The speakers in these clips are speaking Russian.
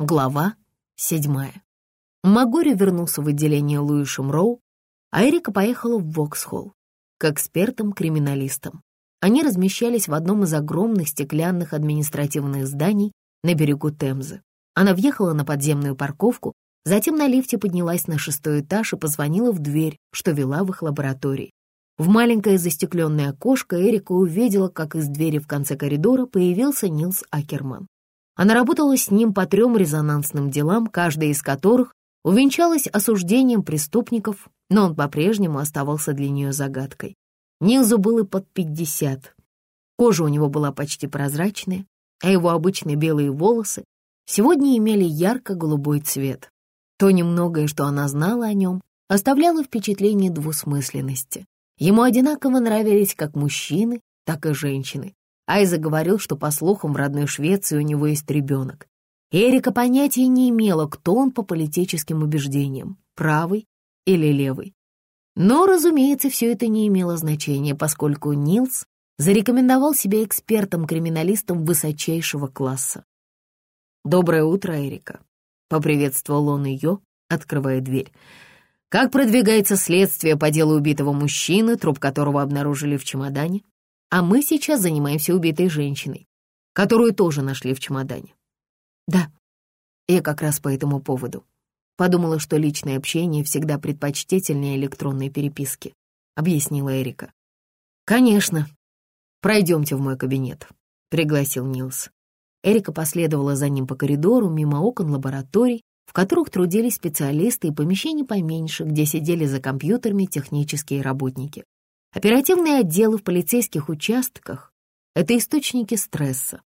Глава седьмая. Магори вернулся в отделение Луишем Шимроу, а Эрика поехала в Воксхолл к экспертам-криминалистам. Они размещались в одном из огромных стеклянных административных зданий на берегу Темзы. Она въехала на подземную парковку, затем на лифте поднялась на шестой этаж и позвонила в дверь, что вела в их лаборатории. В маленькое застекленное окошко Эрика увидела, как из двери в конце коридора появился Нилс Акерман. Она работала с ним по трем резонансным делам, каждая из которых увенчалась осуждением преступников, но он по-прежнему оставался для нее загадкой. Нилзу было под пятьдесят. Кожа у него была почти прозрачная, а его обычные белые волосы сегодня имели ярко-голубой цвет. То немногое, что она знала о нем, оставляло впечатление двусмысленности. Ему одинаково нравились как мужчины, так и женщины. Айза говорил, что, по слухам, в родной Швеции у него есть ребенок. Эрика понятия не имела, кто он по политическим убеждениям, правый или левый. Но, разумеется, все это не имело значения, поскольку Нилс зарекомендовал себя экспертом-криминалистом высочайшего класса. «Доброе утро, Эрика», — поприветствовал он ее, открывая дверь. Как продвигается следствие по делу убитого мужчины, труп которого обнаружили в чемодане? А мы сейчас занимаемся убитой женщиной, которую тоже нашли в чемодане. Да, я как раз по этому поводу. Подумала, что личное общение всегда предпочтительнее электронной переписки, объяснила Эрика. Конечно. Пройдемте в мой кабинет, пригласил Нилс. Эрика последовала за ним по коридору, мимо окон лабораторий, в которых трудились специалисты и помещений поменьше, где сидели за компьютерами технические работники. Оперативные отделы в полицейских участках — это источники стресса.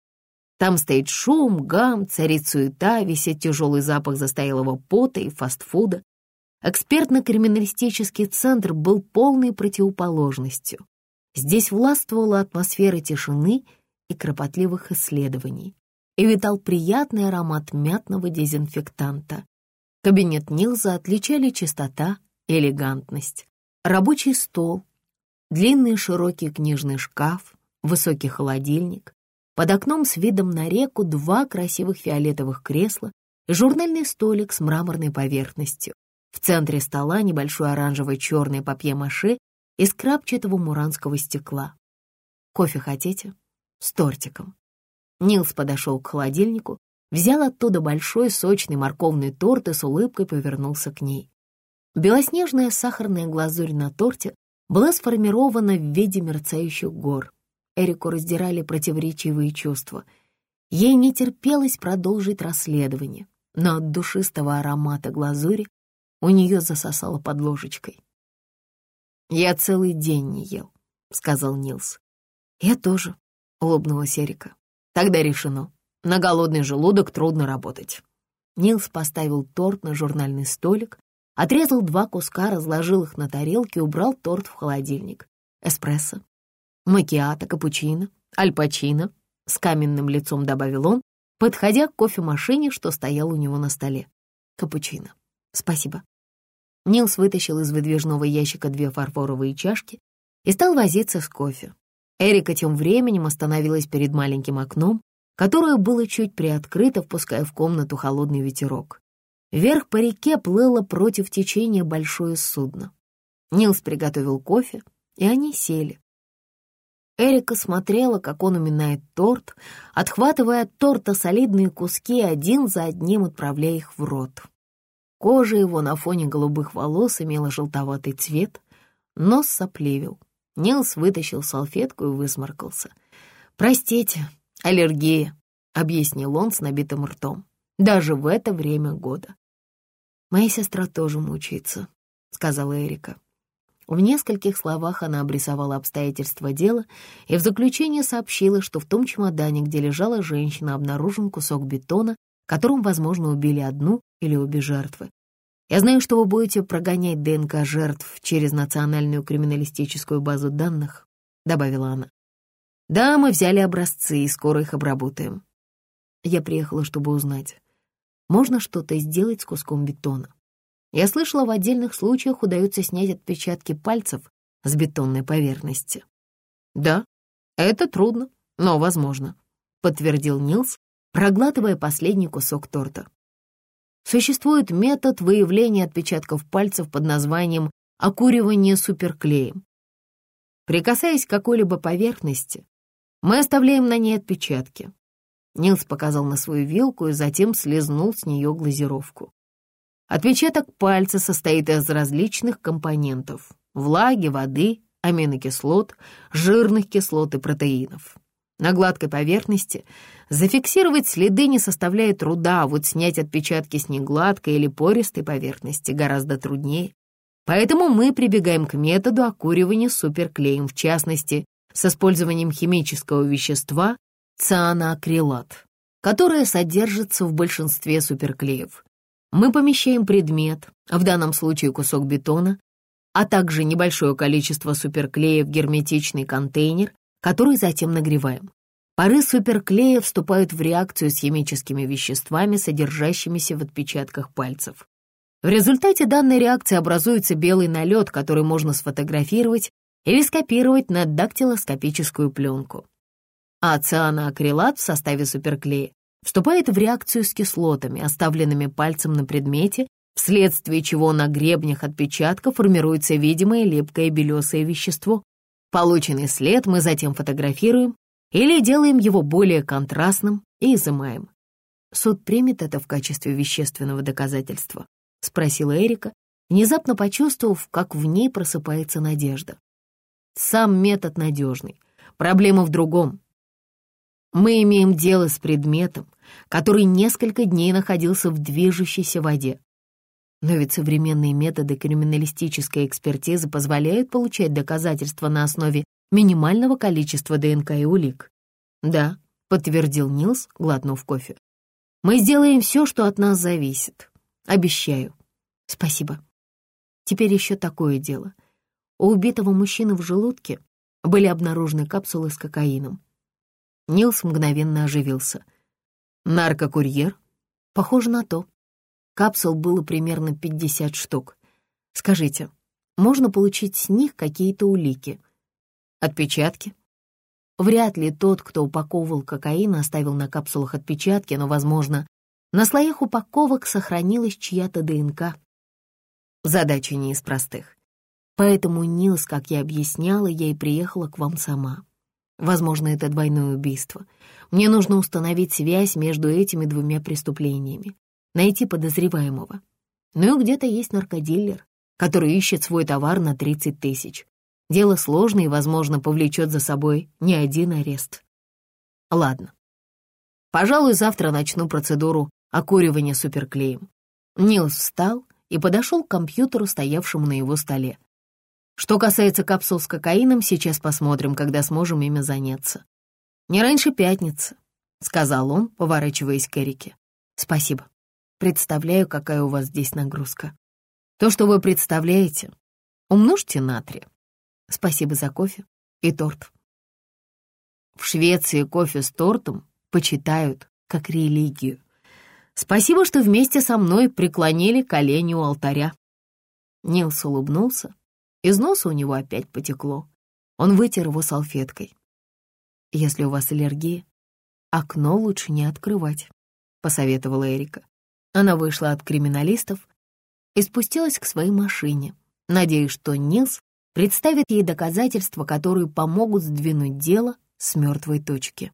Там стоит шум, гам, царит суета, висит тяжелый запах застоялого пота и фастфуда. Экспертно-криминалистический центр был полной противоположностью. Здесь властвовала атмосфера тишины и кропотливых исследований и витал приятный аромат мятного дезинфектанта. Кабинет Нилза отличали чистота и элегантность. Рабочий стол, длинный широкий книжный шкаф, высокий холодильник, под окном с видом на реку два красивых фиолетовых кресла и журнальный столик с мраморной поверхностью. В центре стола небольшой оранжевый черный папье-маше из крапчатого муранского стекла. «Кофе хотите?» «С тортиком», Нилс подошел к холодильнику, взял оттуда большой сочный морковный торт и с улыбкой повернулся к ней. Белоснежная сахарная глазурь на торте была сформирована в виде мерцающих гор. Эрику раздирали противоречивые чувства. Ей не терпелось продолжить расследование, но от душистого аромата глазури у нее засосало под ложечкой. «Я целый день не ел», — сказал Нилс. «Я тоже», — улыбнулась Эрика. Тогда решено. На голодный желудок трудно работать. Нилс поставил торт на журнальный столик, отрезал два куска, разложил их на тарелке убрал торт в холодильник. Эспрессо, макиато, капучино, альпачино, с каменным лицом добавил он, подходя к кофемашине, что стоял у него на столе. Капучино. Спасибо. Нилс вытащил из выдвижного ящика две фарфоровые чашки и стал возиться с кофе. Эрика тем временем остановилась перед маленьким окном, которое было чуть приоткрыто, впуская в комнату холодный ветерок. Вверх по реке плыло против течения большое судно. Нилс приготовил кофе, и они сели. Эрика смотрела, как он уминает торт, отхватывая от торта солидные куски, один за одним отправляя их в рот. Кожа его на фоне голубых волос имела желтоватый цвет, нос сопливил. Нилс вытащил салфетку и высморкался. «Простите, аллергия», — объяснил он с набитым ртом, «даже в это время года». «Моя сестра тоже мучается», — сказала Эрика. В нескольких словах она обрисовала обстоятельства дела и в заключение сообщила, что в том чемодане, где лежала женщина, обнаружен кусок бетона, которым, возможно, убили одну или обе жертвы. Я знаю, что вы будете прогонять ДНК жертв через национальную криминалистическую базу данных», — добавила она. «Да, мы взяли образцы и скоро их обработаем». Я приехала, чтобы узнать, можно что-то сделать с куском бетона. Я слышала, в отдельных случаях удается снять отпечатки пальцев с бетонной поверхности. «Да, это трудно, но возможно», — подтвердил Нилс, проглатывая последний кусок торта. существует метод выявления отпечатков пальцев под названием окуривание суперклеем. Прикасаясь к какой-либо поверхности, мы оставляем на ней отпечатки. Нилс показал на свою вилку и затем слезнул с нее глазировку. Отпечаток пальца состоит из различных компонентов — влаги, воды, аминокислот, жирных кислот и протеинов. На гладкой поверхности зафиксировать следы не составляет труда, а вот снять отпечатки с негладкой или пористой поверхности гораздо труднее. Поэтому мы прибегаем к методу окуривания суперклеем, в частности, с использованием химического вещества цианоакрилат, которое содержится в большинстве суперклеев. Мы помещаем предмет, в данном случае кусок бетона, а также небольшое количество суперклея в герметичный контейнер, который затем нагреваем. Пары суперклея вступают в реакцию с химическими веществами, содержащимися в отпечатках пальцев. В результате данной реакции образуется белый налет, который можно сфотографировать или скопировать на дактилоскопическую пленку. А цианоакрилат в составе суперклея вступает в реакцию с кислотами, оставленными пальцем на предмете, вследствие чего на гребнях отпечатка формируется видимое липкое белесое вещество. Полученный след мы затем фотографируем или делаем его более контрастным и изымаем. Суд примет это в качестве вещественного доказательства, спросила Эрика, внезапно почувствовав, как в ней просыпается надежда. Сам метод надежный. Проблема в другом. Мы имеем дело с предметом, который несколько дней находился в движущейся воде. Но ведь современные методы криминалистической экспертизы позволяют получать доказательства на основе минимального количества ДНК и улик. Да, подтвердил Нилс, глотнув кофе. Мы сделаем все, что от нас зависит. Обещаю. Спасибо. Теперь еще такое дело. У убитого мужчины в желудке были обнаружены капсулы с кокаином. Нилс мгновенно оживился. «Наркокурьер?» «Похоже на то. Капсул было примерно 50 штук. Скажите, можно получить с них какие-то улики? Отпечатки?» Вряд ли тот, кто упаковывал кокаин, оставил на капсулах отпечатки, но, возможно, на слоях упаковок сохранилась чья-то ДНК. Задача не из простых. Поэтому, Нилс, как я объясняла, я и приехала к вам сама. Возможно, это двойное убийство. Мне нужно установить связь между этими двумя преступлениями, найти подозреваемого. Ну и где-то есть наркодиллер, который ищет свой товар на 30 тысяч. Дело сложное и, возможно, повлечет за собой не один арест. Ладно. Пожалуй, завтра начну процедуру окуривания суперклеем. Нилс встал и подошел к компьютеру, стоявшему на его столе. Что касается капсул с кокаином, сейчас посмотрим, когда сможем ими заняться. Не раньше пятницы, — сказал он, поворачиваясь к Эрике. Спасибо. Представляю, какая у вас здесь нагрузка. То, что вы представляете, умножьте на три. Спасибо за кофе и торт. В Швеции кофе с тортом почитают как религию. Спасибо, что вместе со мной преклонили колени у алтаря. Нилс улыбнулся из носа у него опять потекло. Он вытер его салфеткой. «Если у вас аллергия, окно лучше не открывать», — посоветовала Эрика. Она вышла от криминалистов и спустилась к своей машине, надеясь, что Нилс представит ей доказательства, которые помогут сдвинуть дело с мертвой точки.